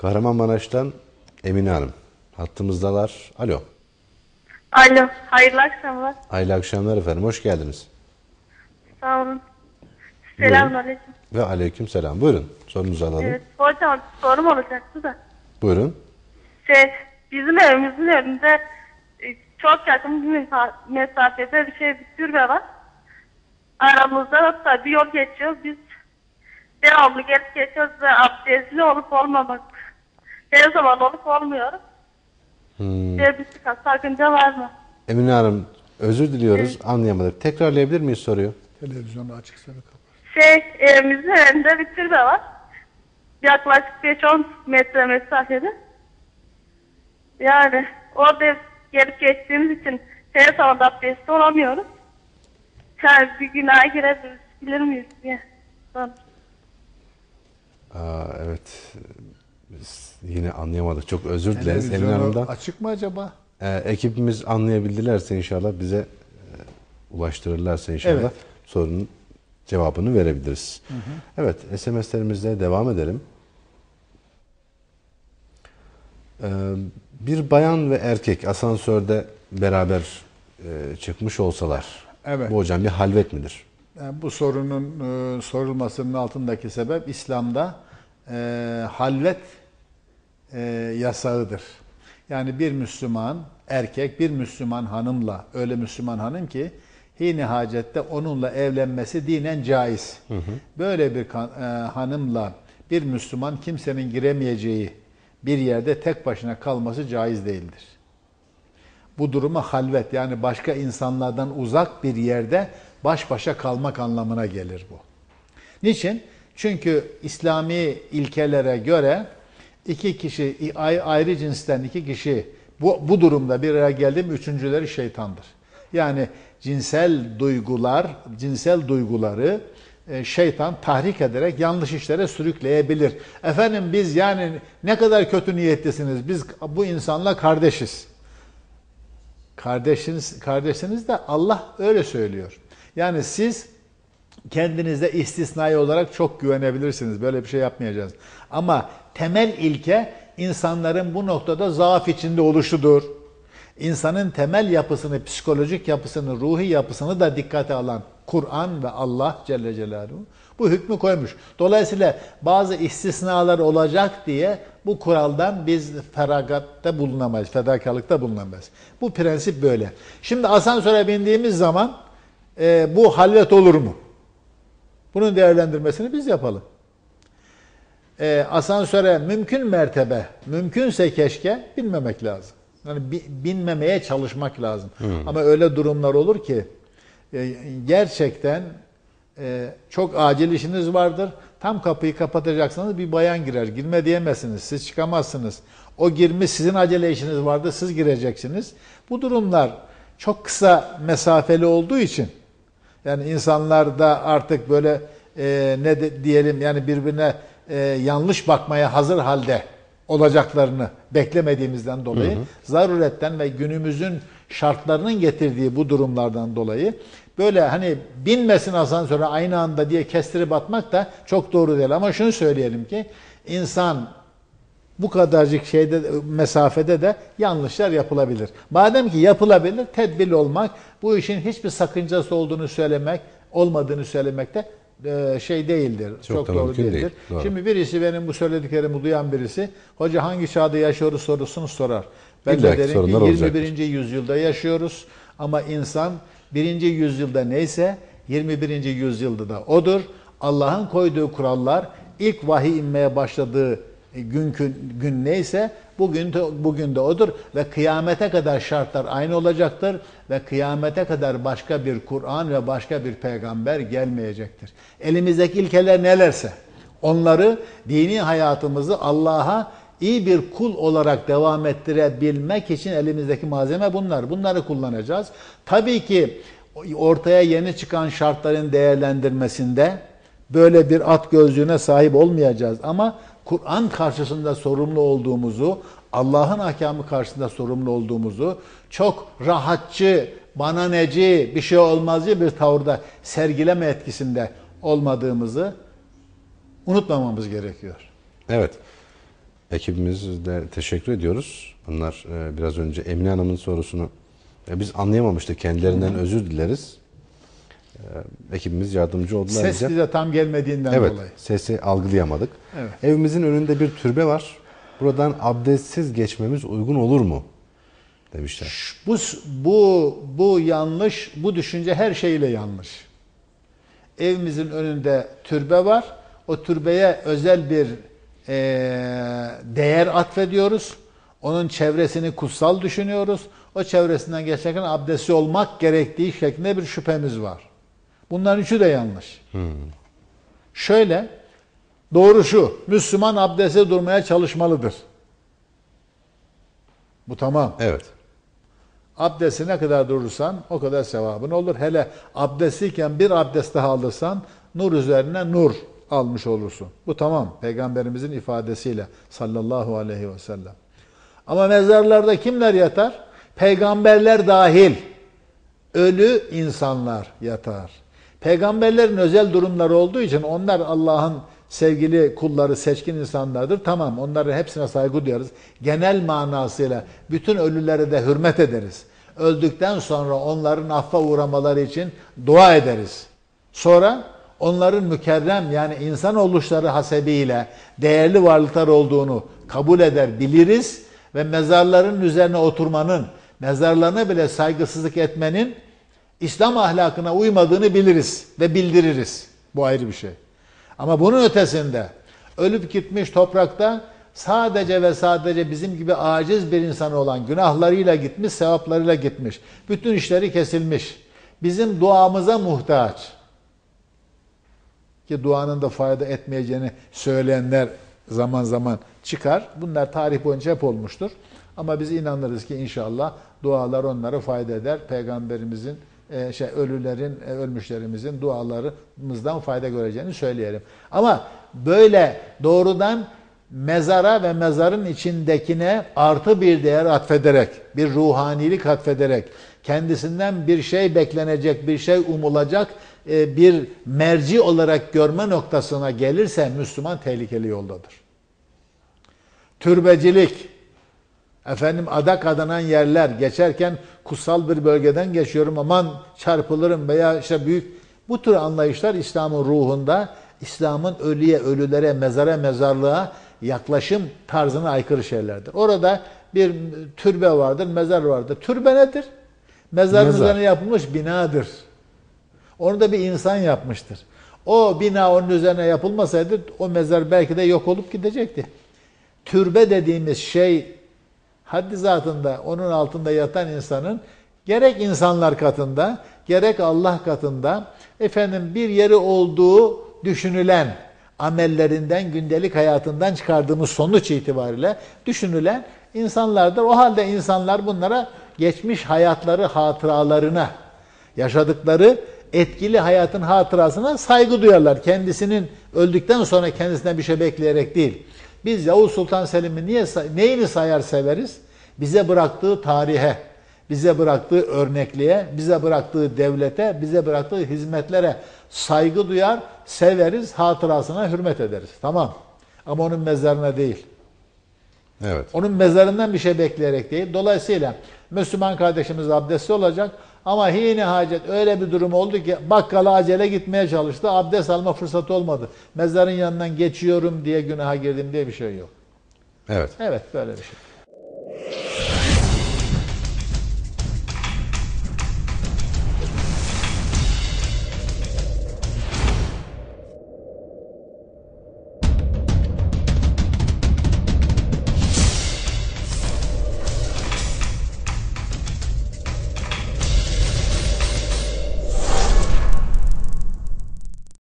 Kahramanmaraş'tan Emine Hanım. Hattımızdalar. Alo. Alo, hayırlı akşamlar. Hayırlı akşamlar efendim. Hoş geldiniz. Sağ olun. Selamünaleyküm. Ve aleyküm selam. Buyurun. Sorunuzu alalım. Evet, hocam sorum olacaktı da. Buyurun. Şey, bizim evimizin önünde e, çok yakın bir mesafede bir şey bir türbe var. Aramızda da bir yol geçiyor. Biz devamlı gelip geçiyoruz ve abdestli olup olmamak her zaman olup olmuyoruz. Hmm. Bir sıkıntı, sakınca var mı? Emine Hanım özür diliyoruz. Anlayamadık. Tekrarlayabilir miyiz soruyu? Televizyonu açıksa bir kapat. Şey, evimizin önünde bir türbe var. Yaklaşık 5-10 metre mesafede. Yani orada gelip geçtiğimiz için her zaman abdestli olamıyoruz. Yani bir günaha girebiliriz, bilir miyiz diye. Aa, evet. Biz yine anlayamadık. Çok özür dileriz Emine Hanım'dan. açık mı acaba? Ee, ekibimiz anlayabildilerse inşallah bize e, ulaştırırlarsa inşallah Evet. sorunun cevabını verebiliriz. Evet, SMS'lerimizle devam edelim. Ee, bir bayan ve erkek asansörde beraber e, çıkmış olsalar, Evet. bu hocam bir halvet midir? Yani bu sorunun e, sorulmasının altındaki sebep İslam'da e, halvet e, yasağıdır. Yani bir Müslüman erkek bir Müslüman hanımla öyle Müslüman hanım ki hine hacette onunla evlenmesi dinen caiz. Böyle bir kan- e, hanımla bir Müslüman kimsenin giremeyeceği bir yerde tek başına kalması caiz değildir. Bu duruma halvet yani başka insanlardan uzak bir yerde baş başa kalmak anlamına gelir bu. Niçin? Çünkü İslami ilkelere göre iki kişi ay- ayrı cinsten iki kişi bu, bu durumda bir araya geldi mi üçüncüleri şeytandır. Yani cinsel duygular, cinsel duyguları e, şeytan tahrik ederek yanlış işlere sürükleyebilir. Efendim biz yani ne kadar kötü niyetlisiniz. Biz bu insanla kardeşiz. Kardeşiniz, kardeşiniz de Allah öyle söylüyor. Yani siz kendinize istisnai olarak çok güvenebilirsiniz. Böyle bir şey yapmayacağız. Ama temel ilke insanların bu noktada zaaf içinde oluşudur. İnsanın temel yapısını, psikolojik yapısını, ruhi yapısını da dikkate alan Kur'an ve Allah Celle Celaluhu bu hükmü koymuş. Dolayısıyla bazı istisnalar olacak diye bu kuraldan biz feragatta bulunamayız, fedakarlıkta bulunamayız. Bu prensip böyle. Şimdi asansöre bindiğimiz zaman e, bu halvet olur mu? Bunun değerlendirmesini biz yapalım. E, asansöre mümkün mertebe, mümkünse keşke binmemek lazım. Yani bi- binmemeye çalışmak lazım. Ama öyle durumlar olur ki e, gerçekten e, çok acil işiniz vardır. Tam kapıyı kapatacaksınız bir bayan girer. Girme diyemezsiniz. Siz çıkamazsınız. O girmiş sizin acele işiniz vardı. Siz gireceksiniz. Bu durumlar çok kısa mesafeli olduğu için yani insanlar da artık böyle e, ne de, diyelim yani birbirine e, yanlış bakmaya hazır halde olacaklarını beklemediğimizden dolayı zaruretten ve günümüzün şartlarının getirdiği bu durumlardan dolayı böyle hani binmesin asansöre aynı anda diye kestirip atmak da çok doğru değil. Ama şunu söyleyelim ki insan bu kadarcık şeyde mesafede de yanlışlar yapılabilir. Madem ki yapılabilir, tedbirli olmak, bu işin hiçbir sakıncası olduğunu söylemek, olmadığını söylemek de e, şey değildir. Çok Çok, doğru değildir. değil, doğru. Şimdi birisi benim bu söylediklerimi duyan birisi, hoca hangi çağda yaşıyoruz sorusunu sorar. Ben İlla ki de derim ki sorunlar 21. olacaktır. yüzyılda yaşıyoruz ama insan 1. yüzyılda neyse 21. yüzyılda da odur. Allah'ın koyduğu kurallar ilk vahiy inmeye başladığı gün, gün, gün neyse bugün de, bugün de odur ve kıyamete kadar şartlar aynı olacaktır ve kıyamete kadar başka bir Kur'an ve başka bir peygamber gelmeyecektir. Elimizdeki ilkeler nelerse onları dini hayatımızı Allah'a iyi bir kul olarak devam ettirebilmek için elimizdeki malzeme bunlar. Bunları kullanacağız. Tabii ki ortaya yeni çıkan şartların değerlendirmesinde böyle bir at gözlüğüne sahip olmayacağız ama Kur'an karşısında sorumlu olduğumuzu, Allah'ın ahkamı karşısında sorumlu olduğumuzu çok rahatçı, bana neci, bir şey olmazcı bir tavırda sergileme etkisinde olmadığımızı unutmamamız gerekiyor. Evet. Ekibimiz de teşekkür ediyoruz. Bunlar e, biraz önce Emine Hanım'ın sorusunu e, biz anlayamamıştık. Kendilerinden özür dileriz. E, ekibimiz yardımcı oldular Ses bize. bize tam gelmediğinden Evet, dolayı. sesi algılayamadık. Evet. Evimizin önünde bir türbe var. Buradan abdestsiz geçmemiz uygun olur mu? Demişler. Bu bu bu yanlış. Bu düşünce her şeyle yanlış. Evimizin önünde türbe var. O türbeye özel bir eee, değer atfediyoruz. Onun çevresini kutsal düşünüyoruz. O çevresinden geçerken abdesti olmak gerektiği şeklinde bir şüphemiz var. Bunların üçü de yanlış. Şöyle, doğru şu, Müslüman abdeste durmaya çalışmalıdır. Bu tamam. Evet. Abdesti ne kadar durursan o kadar sevabın olur. Hele abdestliyken bir abdest daha alırsan nur üzerine nur almış olursun. Bu tamam. Peygamberimizin ifadesiyle sallallahu aleyhi ve sellem. Ama mezarlarda kimler yatar? Peygamberler dahil ölü insanlar yatar. Peygamberlerin özel durumları olduğu için onlar Allah'ın sevgili kulları, seçkin insanlardır. Tamam onların hepsine saygı duyarız. Genel manasıyla bütün ölülere de hürmet ederiz. Öldükten sonra onların affa uğramaları için dua ederiz. Sonra onların mükerrem yani insan oluşları hasebiyle değerli varlıklar olduğunu kabul eder, biliriz ve mezarların üzerine oturmanın, mezarlarına bile saygısızlık etmenin İslam ahlakına uymadığını biliriz ve bildiririz. Bu ayrı bir şey. Ama bunun ötesinde ölüp gitmiş toprakta sadece ve sadece bizim gibi aciz bir insan olan günahlarıyla gitmiş, sevaplarıyla gitmiş. Bütün işleri kesilmiş. Bizim duamıza muhtaç. Ki duanın da fayda etmeyeceğini söyleyenler zaman zaman çıkar. Bunlar tarih boyunca hep olmuştur. Ama biz inanırız ki inşallah dualar onlara fayda eder. Peygamberimizin e, şey ölülerin, e, ölmüşlerimizin dualarımızdan fayda göreceğini söyleyelim. Ama böyle doğrudan mezara ve mezarın içindekine artı bir değer atfederek, bir ruhanilik atfederek, kendisinden bir şey beklenecek, bir şey umulacak e, bir merci olarak görme noktasına gelirse Müslüman tehlikeli yoldadır. Türbecilik, efendim adak adanan yerler, geçerken kutsal bir bölgeden geçiyorum aman çarpılırım veya işte büyük bu tür anlayışlar İslam'ın ruhunda, İslam'ın ölüye, ölülere, mezara, mezarlığa yaklaşım tarzına aykırı şeylerdir. Orada bir türbe vardır, mezar vardır. Türbe nedir? Mezarın Mezar. üzerine yapılmış binadır. Onu da bir insan yapmıştır. O bina onun üzerine yapılmasaydı o mezar belki de yok olup gidecekti. Türbe dediğimiz şey haddi zatında onun altında yatan insanın gerek insanlar katında gerek Allah katında efendim bir yeri olduğu düşünülen amellerinden gündelik hayatından çıkardığımız sonuç itibariyle düşünülen insanlardır. O halde insanlar bunlara geçmiş hayatları hatıralarına yaşadıkları etkili hayatın hatırasına saygı duyarlar. Kendisinin öldükten sonra kendisine bir şey bekleyerek değil. Biz Yavuz Sultan Selim'i niye neyini sayar severiz? Bize bıraktığı tarihe, bize bıraktığı örnekliğe, bize bıraktığı devlete, bize bıraktığı hizmetlere saygı duyar, severiz, hatırasına hürmet ederiz. Tamam. Ama onun mezarına değil. Evet. Onun mezarından bir şey bekleyerek değil. Dolayısıyla Müslüman kardeşimiz abdestli olacak ama hine hacet öyle bir durum oldu ki bakkala acele gitmeye çalıştı. Abdest alma fırsatı olmadı. Mezarın yanından geçiyorum diye günaha girdim diye bir şey yok. Evet. Evet böyle bir şey.